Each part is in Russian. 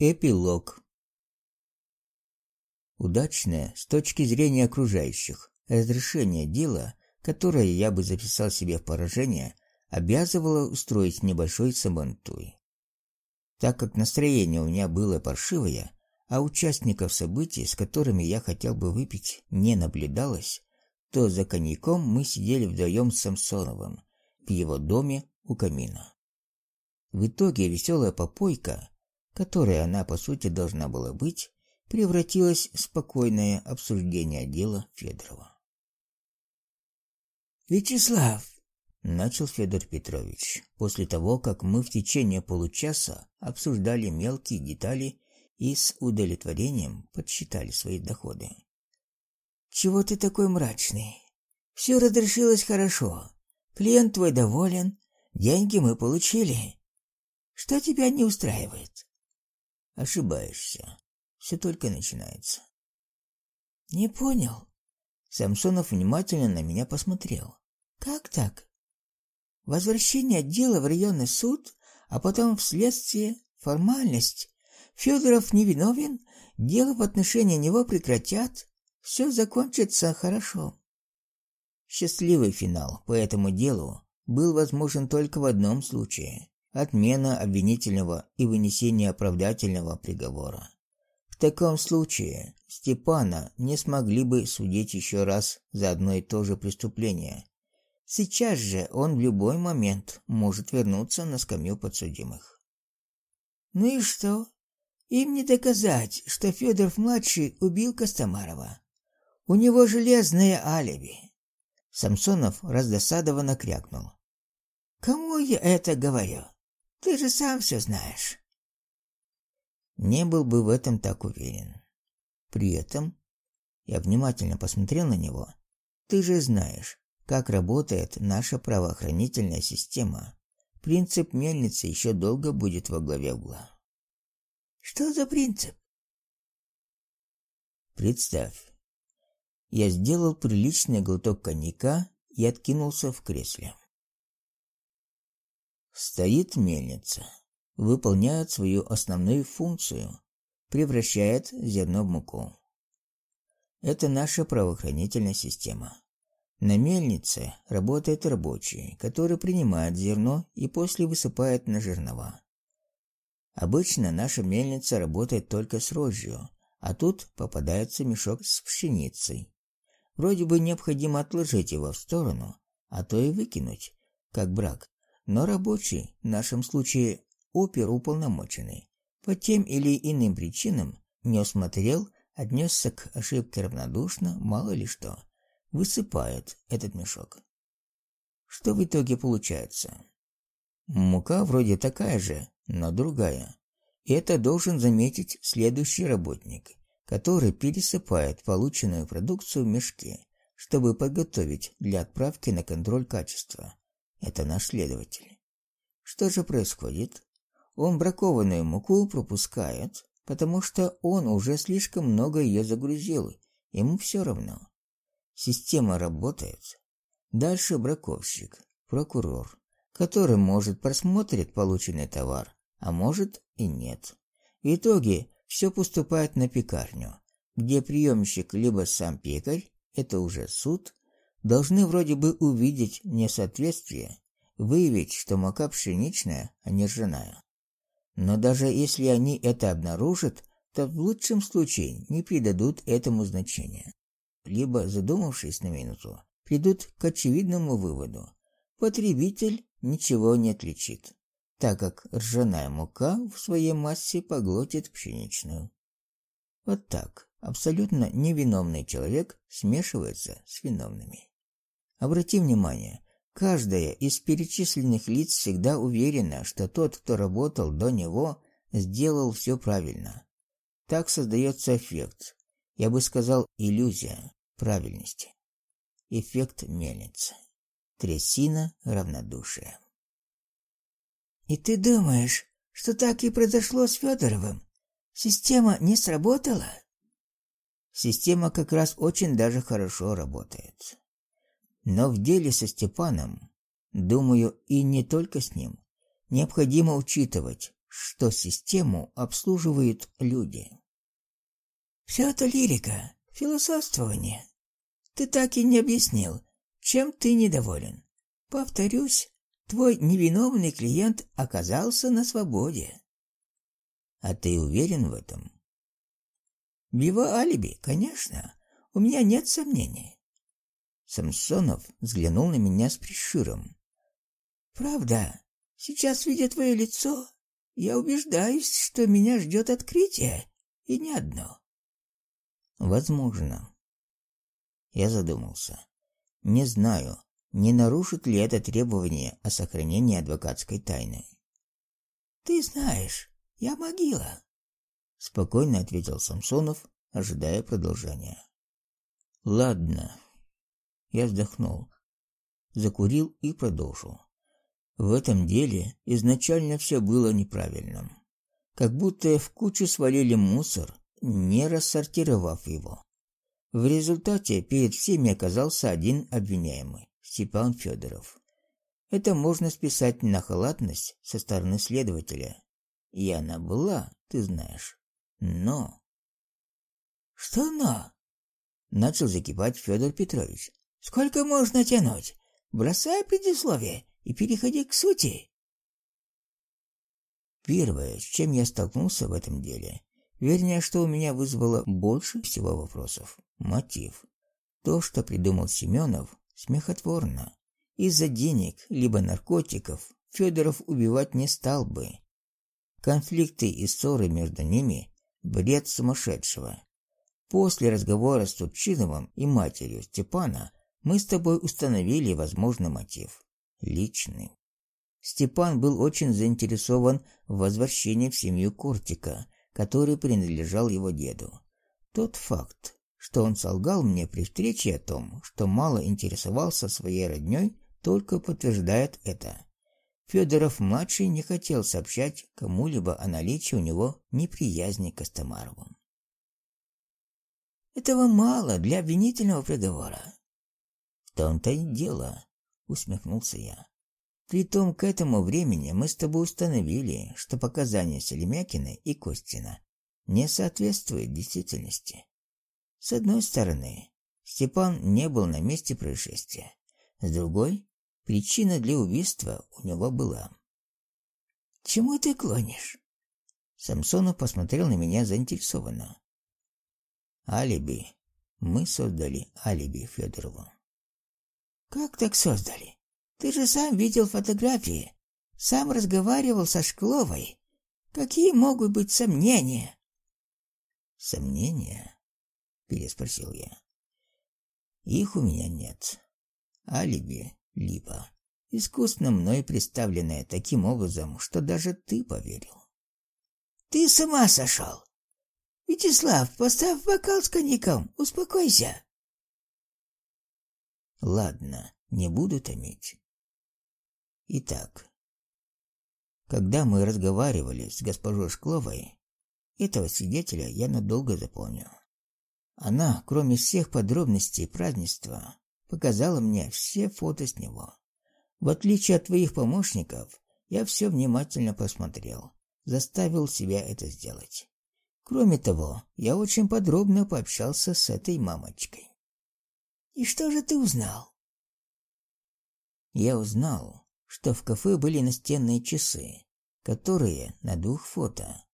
Эпилог. Удачное с точки зрения окружающих разрешение дела, которое я бы записал себе в поражение, обязывало устроить небольшой сабантуй. Так как настроение у меня было паршивое, а участников событий, с которыми я хотел бы выпить, не наблюдалось, то за коньяком мы сидели вдвоем с Самсоновым в его доме у камина. В итоге веселая попойка, которой она по сути должна была быть, превратилась в спокойное обсуждение дела Федорова. Вячеслав, начал Федор Петрович, после того, как мы в течение получаса обсуждали мелкие детали и с удовлетворением подсчитали свои доходы. Чего ты такой мрачный? Все разрешилось хорошо. Клиент твой доволен, деньги мы получили. Что тебя не устраивает? Ошибаешься. Все только начинается. Не понял. Самсонов внимательно на меня посмотрел. Как так? Возвращение дела в районный суд, а потом в следствие, формальность. Федоров невиновен, дело в отношении него прекратят, все закончится хорошо. Счастливый финал по этому делу был возможен только в одном случае отмена обвинительного и вынесение оправдательного приговора. В таком случае Степана не смогли бы судить еще раз за одно и то же преступление. Сейчас же он в любой момент может вернуться на скамью подсудимых. Ну и что? Им не доказать, что Федоров-младший убил Костомарова. У него железное алиби. Самсонов раздосадованно крякнул. Кому я это говорю? Ты же сам все знаешь. Не был бы в этом так уверен. При этом я внимательно посмотрел на него. Ты же знаешь, как работает наша правоохранительная система. Принцип мельницы еще долго будет во главе угла. Что за принцип? Представь. Я сделал приличный глоток коньяка и откинулся в кресле. Стоит мельница, выполняет свою основную функцию, превращает зерно в муку. Это наша правоохранительная система. На мельнице работает рабочий, который принимает зерно и после высыпает на жернова. Обычно наша мельница работает только с рожью, а тут попадается мешок с пшеницей. Вроде бы необходимо отложить его в сторону, а то и выкинуть, как брак. Но рабочий, в нашем случае оперуполномоченный, по тем или иным причинам не осмотрел, отнесся к ошибке равнодушно, мало ли что, высыпает этот мешок. Что в итоге получается? Мука вроде такая же, но другая. И это должен заметить следующий работник, который пересыпает полученную продукцию в мешки, чтобы подготовить для отправки на контроль качества. Это наш следователь. Что же происходит? Он бракованную муку пропускает, потому что он уже слишком много ее загрузил. Ему все равно. Система работает. Дальше браковщик, прокурор, который может просмотреть полученный товар, а может и нет. В итоге все поступает на пекарню, где приемщик либо сам пекарь, это уже суд, должны вроде бы увидеть несоответствие, выявить, что мука пшеничная, а не ржаная. Но даже если они это обнаружат, то в лучшем случае не придадут этому значения. Либо, задумавшись на минуту, придут к очевидному выводу. Потребитель ничего не отличит, так как ржаная мука в своей массе поглотит пшеничную. Вот так абсолютно невиновный человек смешивается с виновными. Обрати внимание, каждая из перечисленных лиц всегда уверена, что тот, кто работал до него, сделал все правильно. Так создается эффект, я бы сказал, иллюзия правильности. Эффект мельницы. Трясина равнодушия. И ты думаешь, что так и произошло с Федоровым? Система не сработала? Система как раз очень даже хорошо работает. Но в деле со Степаном, думаю, и не только с ним, необходимо учитывать, что систему обслуживают люди. Все это лирика, философствование. Ты так и не объяснил, чем ты недоволен. Повторюсь, твой невиновный клиент оказался на свободе. А ты уверен в этом? В алиби, конечно. У меня нет сомнений. Самсонов взглянул на меня с прищуром. Правда, сейчас, видя твое лицо, я убеждаюсь, что меня ждет открытие, и не одно. Возможно. Я задумался. Не знаю, не нарушит ли это требование о сохранении адвокатской тайны. Ты знаешь, я могила, спокойно ответил Самсонов, ожидая продолжения. Ладно. Я вздохнул, закурил и продолжил. В этом деле изначально все было неправильным. Как будто в кучу свалили мусор, не рассортировав его. В результате перед всеми оказался один обвиняемый Степан Федоров. Это можно списать на халатность со стороны следователя. И она была, ты знаешь. Но Что но? начал закипать Федор Петрович. Сколько можно тянуть? Бросай предисловие и переходи к сути. Первое, с чем я столкнулся в этом деле, вернее, что у меня вызвало больше всего вопросов мотив. То, что придумал Семенов, смехотворно. Из-за денег либо наркотиков Федоров убивать не стал бы. Конфликты и ссоры между ними бред сумасшедшего. После разговора с Турчиновым и матерью Степана мы с тобой установили возможный мотив личный. Степан был очень заинтересован в возвращении в семью Кортика, который принадлежал его деду. Тот факт, что он солгал мне при встрече о том, что мало интересовался своей роднёй, только подтверждает это. Федоров-младший не хотел сообщать кому-либо о наличии у него неприязни к Костомарову. Этого мало для обвинительного приговора. Том-то и дело, усмехнулся я. Притом к этому времени мы с тобой установили, что показания Селемякина и Костина не соответствуют действительности. С одной стороны, Степан не был на месте происшествия. С другой, причина для убийства у него была. Чему ты клонишь? Самсонов посмотрел на меня заинтересованно. Алиби. Мы создали алиби Федорову. Как так создали? Ты же сам видел фотографии, сам разговаривал со Шкловой. Какие могут быть сомнения? Сомнения? переспросил я. Их у меня нет. Алиби либо искусно мной представленное таким образом, что даже ты поверил. Ты с ума сошел! Вячеслав, поставь бокал с коньяком, успокойся. Ладно, не буду томить. Итак, когда мы разговаривали с госпожой Шкловой, этого свидетеля я надолго запомню. Она, кроме всех подробностей празднества, показала мне все фото с него. В отличие от твоих помощников, я все внимательно посмотрел, заставил себя это сделать. Кроме того, я очень подробно пообщался с этой мамочкой. И что же ты узнал? Я узнал, что в кафе были настенные часы, которые на двух фото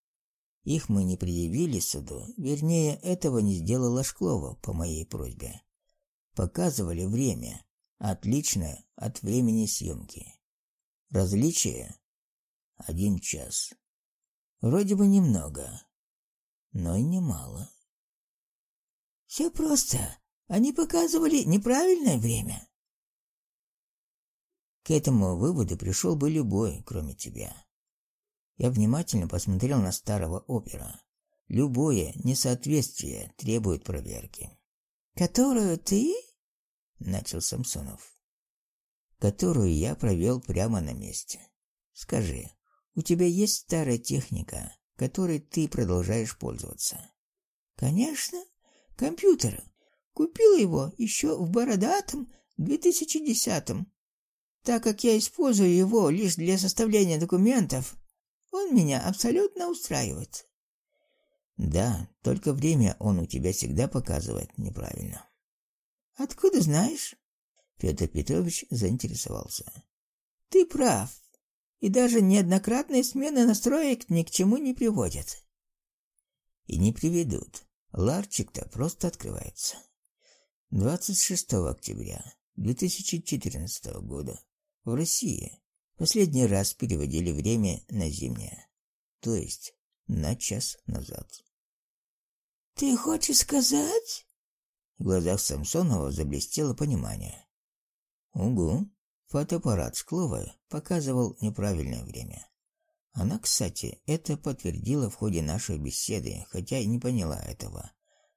их мы не предъявили суду, вернее, этого не сделала Шклова по моей просьбе. Показывали время, отличное от времени съемки. Различие — один час. Вроде бы немного, но и немало. Все просто. Они показывали неправильное время. К этому выводу пришел бы любой, кроме тебя. Я внимательно посмотрел на старого опера. Любое несоответствие требует проверки. Которую ты? начал Самсонов. Которую я провел прямо на месте. Скажи, у тебя есть старая техника, которой ты продолжаешь пользоваться? Конечно, компьютер. Купил его еще в бородатом 2010-м. Так как я использую его лишь для составления документов, Он меня абсолютно устраивает. Да, только время он у тебя всегда показывает неправильно. Откуда знаешь? Петр Петрович заинтересовался. Ты прав. И даже неоднократные смены настроек ни к чему не приводят. И не приведут. Ларчик-то просто открывается. 26 октября 2014 года в России последний раз переводили время на зимнее, то есть на час назад. Ты хочешь сказать? В глазах Самсонова заблестело понимание. Угу. Фотоаппарат Шкловой показывал неправильное время. Она, кстати, это подтвердила в ходе нашей беседы, хотя и не поняла этого.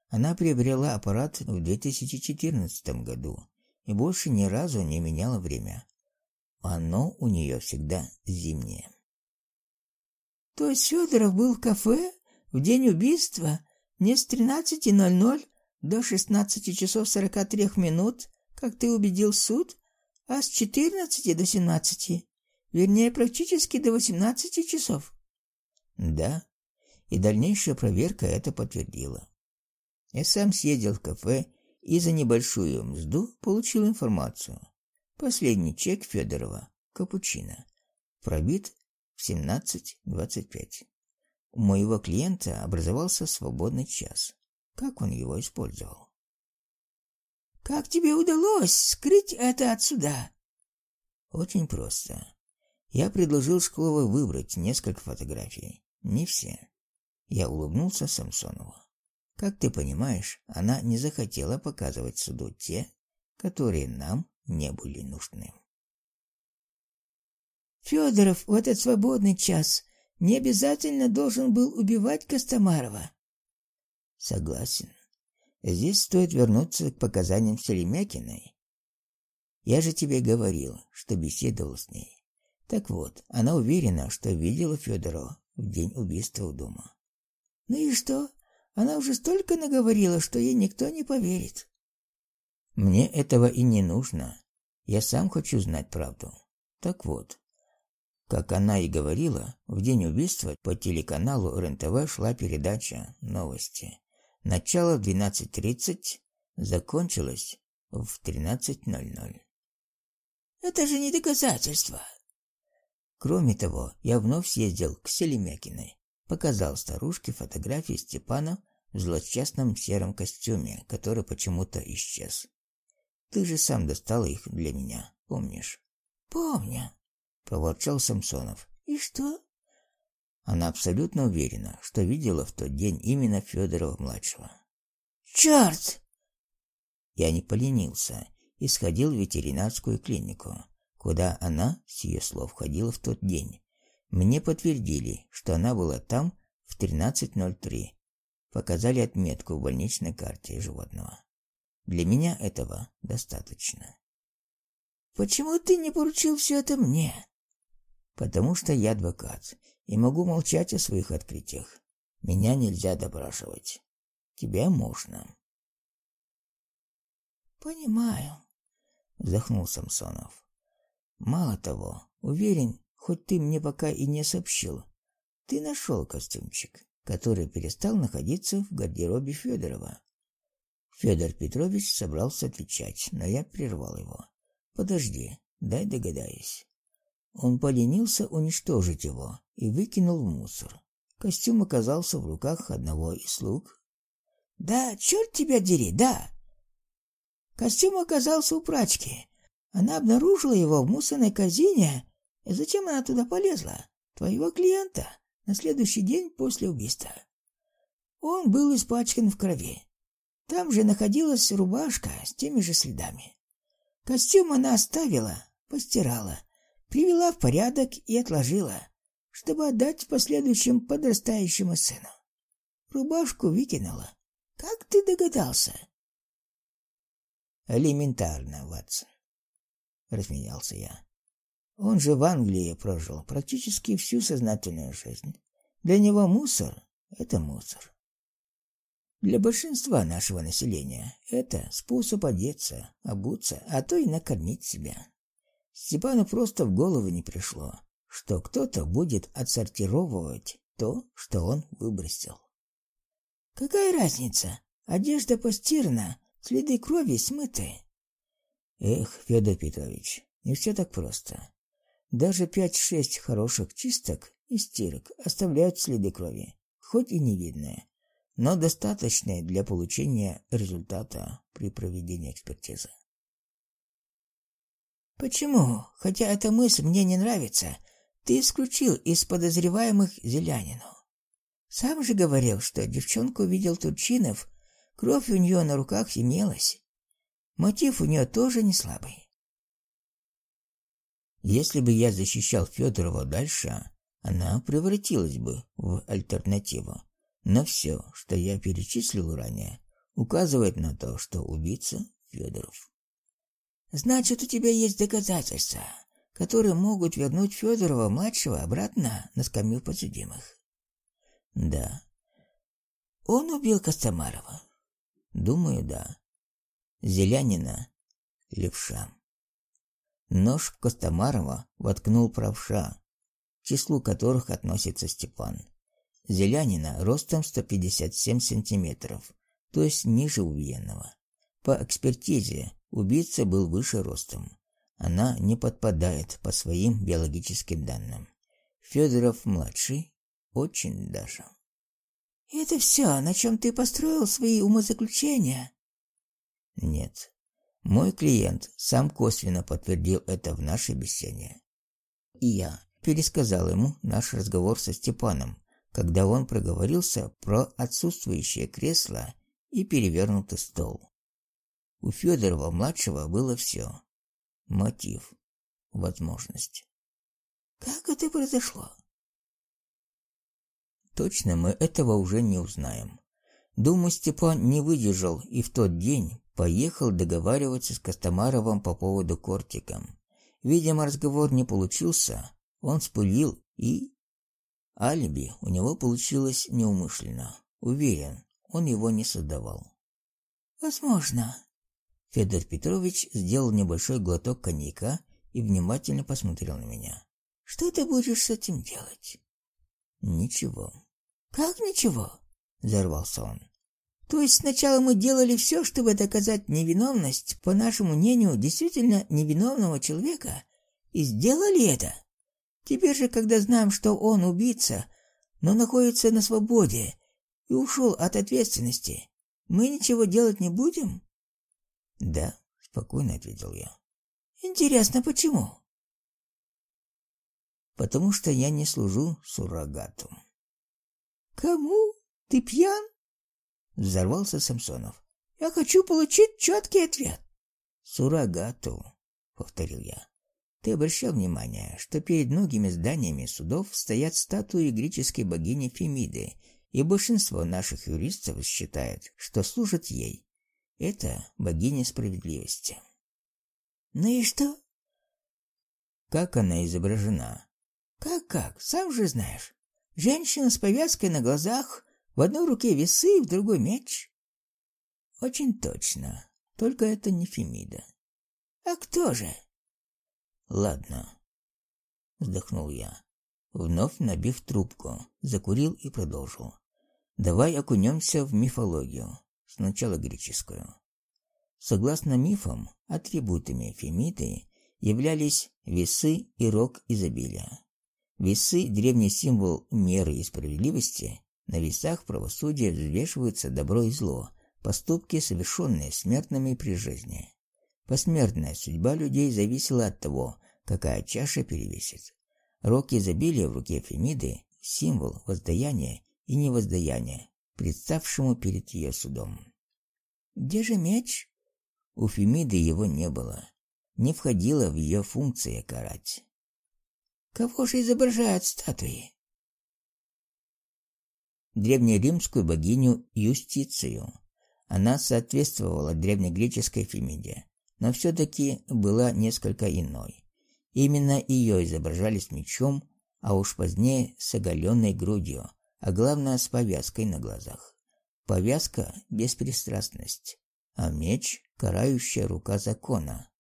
Она приобрела аппарат в 2014 году и больше ни разу не меняла время. Оно у нее всегда зимнее. То есть Федоров был в кафе в день убийства не с 13:00 до 16 часов 43 минут, как ты убедил суд, а с 14 до 17, вернее, практически до 18 часов. Да, и дальнейшая проверка это подтвердила. Я сам съездил в кафе и за небольшую мзду получил информацию. Последний чек Федорова, капучино, пробит в 17.25. У моего клиента образовался свободный час. Как он его использовал? Как тебе удалось скрыть это отсюда? Очень просто. Я предложил Шкловой выбрать несколько фотографий. Не все. Я улыбнулся Самсонову. Как ты понимаешь, она не захотела показывать суду те, которые нам не были нужны. Федоров в этот свободный час не обязательно должен был убивать Костомарова. Согласен. Здесь стоит вернуться к показаниям Селемякиной. Я же тебе говорил, что беседовал с ней. Так вот, она уверена, что видела Федорова в день убийства у дома. Ну и что? Она уже столько наговорила, что ей никто не поверит. Мне этого и не нужно. Я сам хочу знать правду. Так вот, как она и говорила, в день убийства по телеканалу РЕН-ТВ шла передача «Новости». Начало в 12.30, закончилось в 13.00. Это же не доказательство. Кроме того, я вновь съездил к Селемякиной, показал старушке фотографии Степана в злосчастном сером костюме, который почему-то исчез. Ты же сам достал их для меня, помнишь? Помню, проворчал Самсонов. И что? Она абсолютно уверена, что видела в тот день именно Федорова-младшего. Черт! Я не поленился и сходил в ветеринарскую клинику, куда она, с ее слов, ходила в тот день. Мне подтвердили, что она была там в 13.03. Показали отметку в больничной карте животного. Для меня этого достаточно. Почему ты не поручил все это мне? Потому что я адвокат и могу молчать о своих открытиях. Меня нельзя допрашивать. Тебя можно. Понимаю, вздохнул Самсонов. Мало того, уверен, хоть ты мне пока и не сообщил, ты нашел костюмчик, который перестал находиться в гардеробе Федорова. Федор Петрович собрался отвечать, но я прервал его. Подожди, дай догадаюсь. Он поленился уничтожить его и выкинул в мусор. Костюм оказался в руках одного из слуг. Да, черт тебя дери, да. Костюм оказался у прачки. Она обнаружила его в мусорной корзине. И зачем она туда полезла? Твоего клиента на следующий день после убийства. Он был испачкан в крови. Там же находилась рубашка с теми же следами. Костюм она оставила, постирала, привела в порядок и отложила, чтобы отдать последующим подрастающему сыну. Рубашку выкинула. Как ты догадался? Элементарно, Ватсон, рассмеялся я. Он же в Англии прожил практически всю сознательную жизнь. Для него мусор это мусор. Для большинства нашего населения это способ одеться, обуться, а то и накормить себя. Степану просто в голову не пришло, что кто-то будет отсортировывать то, что он выбросил. Какая разница? Одежда постирана, следы крови смыты. Эх, Федор Петрович, не все так просто. Даже пять-шесть хороших чисток и стирок оставляют следы крови, хоть и не видные, но достаточные для получения результата при проведении экспертизы. Почему, хотя эта мысль мне не нравится, ты исключил из подозреваемых Зелянину? Сам же говорил, что девчонку видел Турчинов, кровь у нее на руках имелась. Мотив у нее тоже не слабый. Если бы я защищал Федорова дальше, она превратилась бы в альтернативу. Но все, что я перечислил ранее, указывает на то, что убийца Федоров. Значит, у тебя есть доказательства, которые могут вернуть Федорова младшего обратно на скамью подсудимых. Да. Он убил Костомарова. Думаю, да. Зелянина левша. Нож в Костомарова воткнул правша, к числу которых относится Степан. Зелянина ростом 157 сантиметров, то есть ниже убиенного. По экспертизе убийца был выше ростом. Она не подпадает по своим биологическим данным. Федоров младший очень даже. Это все, на чем ты построил свои умозаключения? Нет. Мой клиент сам косвенно подтвердил это в нашей беседе. И я пересказал ему наш разговор со Степаном, когда он проговорился про отсутствующее кресло и перевернутый стол. У Федорова младшего было все: мотив, возможность. Как это произошло? Точно мы этого уже не узнаем. Думаю, Степан не выдержал и в тот день поехал договариваться с Костомаровым по поводу кортика. Видимо, разговор не получился, он спылил и Алиби у него получилось неумышленно. Уверен, он его не создавал. Возможно. Федор Петрович сделал небольшой глоток коньяка и внимательно посмотрел на меня. Что ты будешь с этим делать? Ничего. Как ничего? Взорвался он. То есть сначала мы делали все, чтобы доказать невиновность, по нашему мнению, действительно невиновного человека, и сделали это. Теперь же, когда знаем, что он убийца, но находится на свободе и ушел от ответственности, мы ничего делать не будем? Да, спокойно ответил я. Интересно, почему? Потому что я не служу суррогату. Кому? Ты пьян? Взорвался Самсонов. Я хочу получить четкий ответ. Суррогату, повторил я. Ты обращал внимание, что перед многими зданиями судов стоят статуи греческой богини Фемиды, и большинство наших юристов считает, что служат ей. Это богиня справедливости. Ну и что? Как она изображена? Как-как? Сам же знаешь. Женщина с повязкой на глазах, в одной руке весы, в другой меч. Очень точно. Только это не Фемида. А кто же? Ладно, вздохнул я, вновь набив трубку, закурил и продолжил. Давай окунемся в мифологию, сначала греческую. Согласно мифам, атрибутами Фемиды являлись весы и рог изобилия. Весы древний символ меры и справедливости. На весах правосудия взвешиваются добро и зло, поступки, совершенные смертными при жизни. Посмертная судьба людей зависела от того, какая чаша перевесит. Рог изобилия в руке Фемиды – символ воздаяния и невоздаяния, представшему перед ее судом. Где же меч? У Фемиды его не было. Не входило в ее функции карать. Кого же изображают статуи? Древнеримскую богиню Юстицию. Она соответствовала древнегреческой Фемиде, но все-таки была несколько иной. Именно ее изображали с мечом, а уж позднее с оголенной грудью, а главное с повязкой на глазах. Повязка – беспристрастность, а меч – карающая рука закона.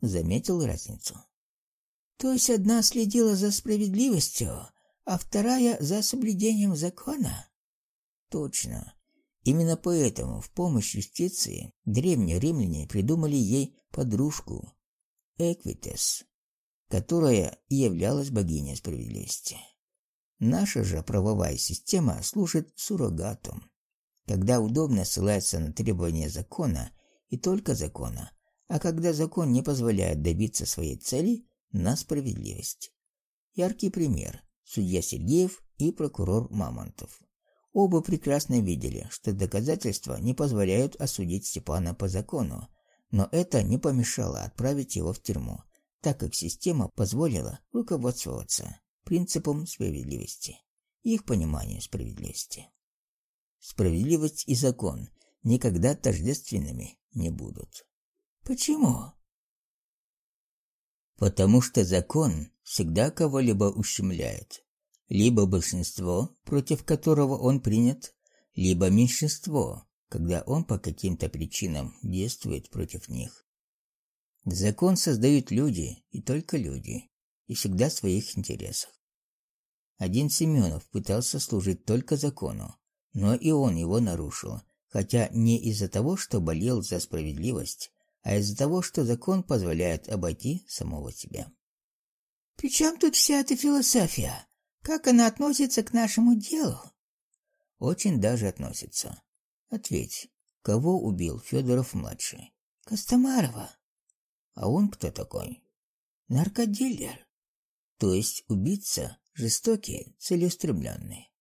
Заметил разницу? То есть одна следила за справедливостью, а вторая за соблюдением закона? Точно. Именно поэтому в помощь юстиции древние римляне придумали ей подружку Эквитес, которая и являлась богиней справедливости. Наша же правовая система служит суррогатом, когда удобно ссылается на требования закона и только закона, а когда закон не позволяет добиться своей цели, на справедливость. Яркий пример судья Сергеев и прокурор Мамонтов. Оба прекрасно видели, что доказательства не позволяют осудить Степана по закону, но это не помешало отправить его в тюрьму, так как система позволила руководствоваться принципом справедливости, их пониманию справедливости. Справедливость и закон никогда тождественными не будут. Почему? Потому что закон всегда кого-либо ущемляет, либо большинство, против которого он принят, либо меньшинство, когда он по каким-то причинам действует против них. Закон создают люди, и только люди, и всегда в своих интересах. Один Семенов пытался служить только закону, но и он его нарушил, хотя не из-за того, что болел за справедливость, а из-за того, что закон позволяет обойти самого себя. «При чем тут вся эта философия? Как она относится к нашему делу? Очень даже относится. Ответь, кого убил Федоров младший? Костомарова. А он кто такой? Наркодилер. То есть убийца жестокий, целеустремленный.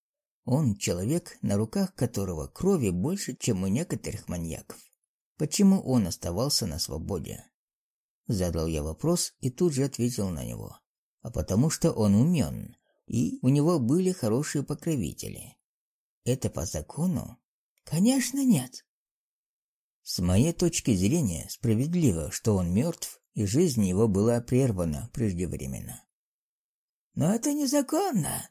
Он человек, на руках которого крови больше, чем у некоторых маньяков. Почему он оставался на свободе? Задал я вопрос и тут же ответил на него. А потому что он умен, и у него были хорошие покровители. Это по закону? Конечно, нет. С моей точки зрения, справедливо, что он мертв, и жизнь его была прервана преждевременно. Но это незаконно,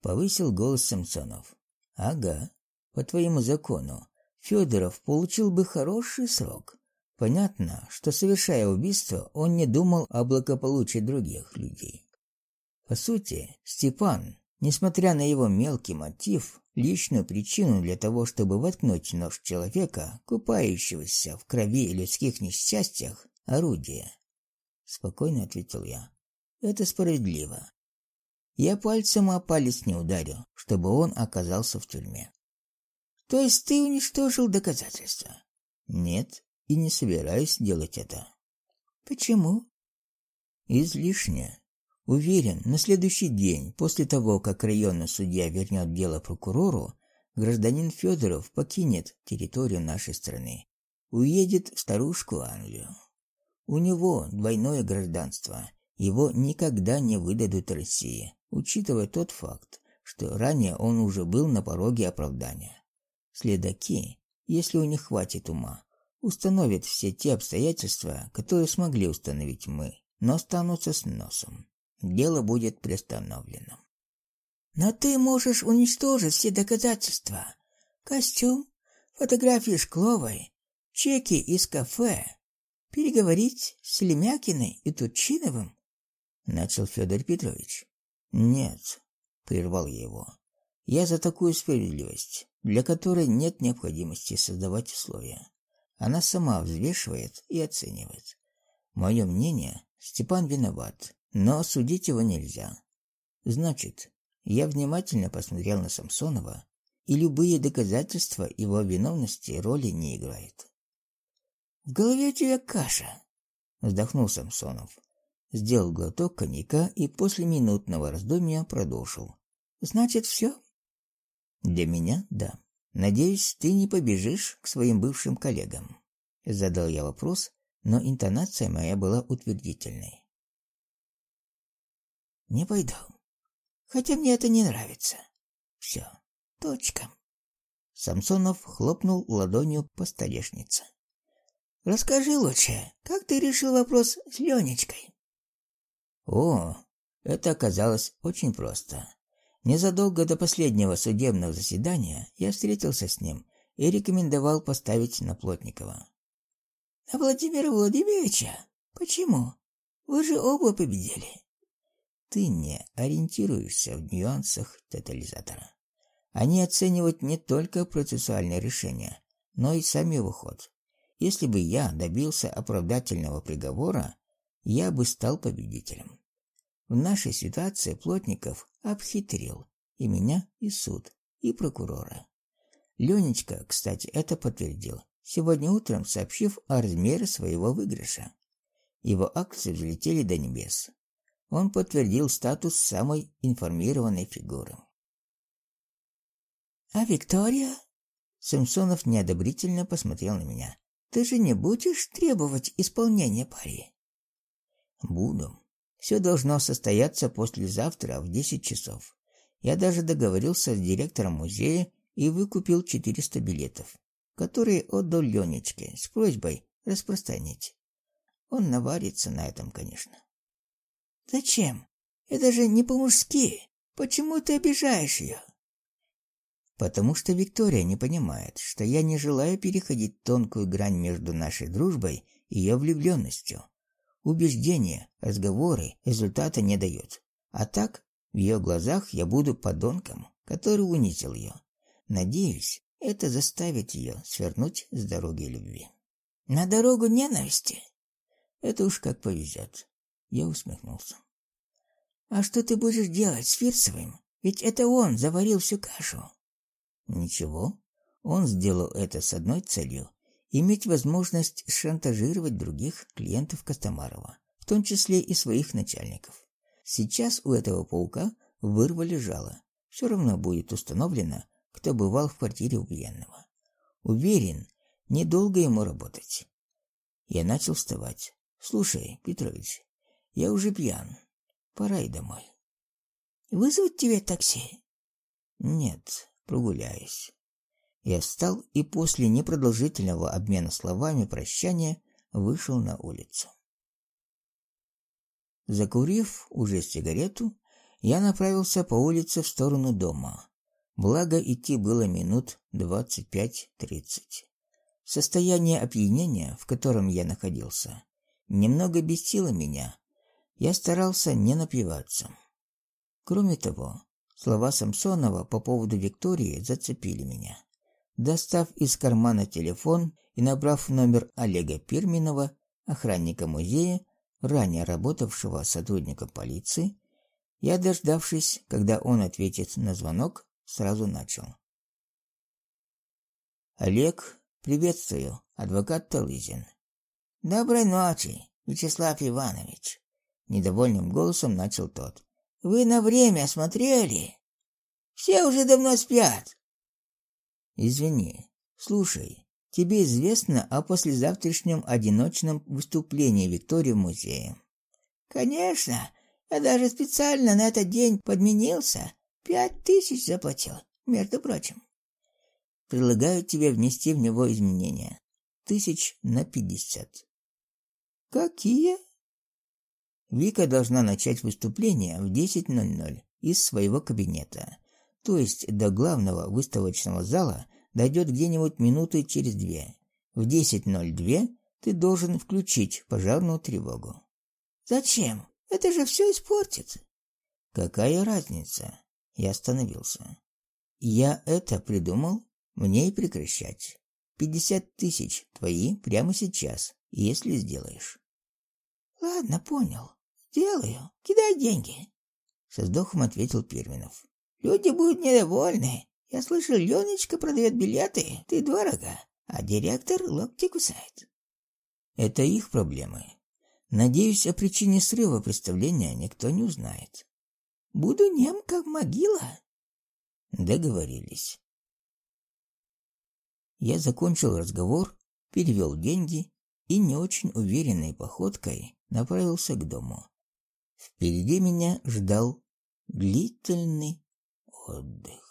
повысил голос Самсонов. Ага, по твоему закону Федоров получил бы хороший срок. Понятно, что совершая убийство, он не думал о благополучии других людей. По сути, Степан, несмотря на его мелкий мотив, личную причину для того, чтобы воткнуть нож человека, купающегося в крови и людских несчастьях, орудие. Спокойно ответил я. Это справедливо. Я пальцем о палец не ударю, чтобы он оказался в тюрьме. То есть ты уничтожил доказательства? Нет, и не собираюсь делать это. Почему? Излишне. Уверен, на следующий день, после того, как районный судья вернет дело прокурору, гражданин Федоров покинет территорию нашей страны, уедет в старушку Англию. У него двойное гражданство. Его никогда не выдадут России, учитывая тот факт, что ранее он уже был на пороге оправдания. Следаки, если у них хватит ума, установят все те обстоятельства, которые смогли установить мы, но останутся с носом дело будет приостановлено. Но ты можешь уничтожить все доказательства. Костюм, фотографии Шкловой, чеки из кафе. Переговорить с Селемякиной и Тутчиновым? Начал Федор Петрович. Нет, прервал его. Я за такую справедливость, для которой нет необходимости создавать условия. Она сама взвешивает и оценивает. Мое мнение, Степан виноват, но судить его нельзя. Значит, я внимательно посмотрел на Самсонова, и любые доказательства его виновности роли не играют. В голове у тебя каша, вздохнул Самсонов. Сделал глоток коньяка и после минутного раздумья продолжил. Значит, все? Для меня да. Надеюсь, ты не побежишь к своим бывшим коллегам. Задал я вопрос, но интонация моя была утвердительной. Не пойду. Хотя мне это не нравится. Все. Точка. Самсонов хлопнул ладонью по столешнице. Расскажи лучше, как ты решил вопрос с Ленечкой? О, это оказалось очень просто. Незадолго до последнего судебного заседания я встретился с ним и рекомендовал поставить на Плотникова. На Владимира Владимировича? Почему? Вы же оба победили. Ты не ориентируешься в нюансах тотализатора. Они оценивают не только процессуальные решения, но и сам его ход. Если бы я добился оправдательного приговора, я бы стал победителем. В нашей ситуации Плотников обхитрил и меня, и суд, и прокурора. Ленечка, кстати, это подтвердил, сегодня утром сообщив о размере своего выигрыша. Его акции взлетели до небес. Он подтвердил статус самой информированной фигуры. А Виктория? Самсонов неодобрительно посмотрел на меня. Ты же не будешь требовать исполнения пари? Буду. Все должно состояться послезавтра в 10 часов. Я даже договорился с директором музея и выкупил 400 билетов, которые отдал Ленечке с просьбой распространить. Он наварится на этом, конечно. Зачем? Это же не по-мужски. Почему ты обижаешь ее? Потому что Виктория не понимает, что я не желаю переходить тонкую грань между нашей дружбой и ее влюбленностью. Убеждения, разговоры результата не дают. А так, в ее глазах я буду подонком, который унизил ее. Надеюсь, это заставит ее свернуть с дороги любви. На дорогу ненависти? Это уж как повезет. Я усмехнулся. А что ты будешь делать с Фирсовым? Ведь это он заварил всю кашу. Ничего. Он сделал это с одной целью иметь возможность шантажировать других клиентов Костомарова, в том числе и своих начальников. Сейчас у этого паука вырвали жало. Все равно будет установлено, кто бывал в квартире убиенного. Уверен, недолго ему работать. Я начал вставать. Слушай, Петрович, я уже пьян. Пора и домой. Вызвать тебе такси? Нет, прогуляюсь. Я встал и после непродолжительного обмена словами прощания вышел на улицу. Закурив уже сигарету, я направился по улице в сторону дома. Благо идти было минут двадцать пять-тридцать. Состояние опьянения, в котором я находился, немного бесило меня. Я старался не напиваться. Кроме того, слова Самсонова по поводу Виктории зацепили меня. Достав из кармана телефон и набрав номер Олега Перминова, охранника музея, ранее работавшего сотрудником полиции, я, дождавшись, когда он ответит на звонок, сразу начал. Олег, приветствую, адвокат Талызин. Доброй ночи, Вячеслав Иванович, недовольным голосом начал тот. Вы на время смотрели? Все уже давно спят. Извини. Слушай, тебе известно о послезавтрашнем одиночном выступлении Виктории в музее? Конечно. Я даже специально на этот день подменился. Пять тысяч заплатил, между прочим. Предлагаю тебе внести в него изменения. Тысяч на пятьдесят. Какие? Вика должна начать выступление в 10:00 из своего кабинета то есть до главного выставочного зала, дойдет где-нибудь минуты через две. В 10.02 ты должен включить пожарную тревогу. Зачем? Это же все испортит. Какая разница? Я остановился. Я это придумал, мне и прекращать. Пятьдесят тысяч твои прямо сейчас, если сделаешь. Ладно, понял. Сделаю. Кидай деньги. Со вздохом ответил Перминов. Люди будут недовольны. Я слышал, Леночка продает билеты, ты дорого, а директор локти кусает. Это их проблемы. Надеюсь, о причине срыва представления никто не узнает. Буду нем, как могила. Договорились. Я закончил разговор, перевел деньги и не очень уверенной походкой направился к дому. Впереди меня ждал длительный отдых.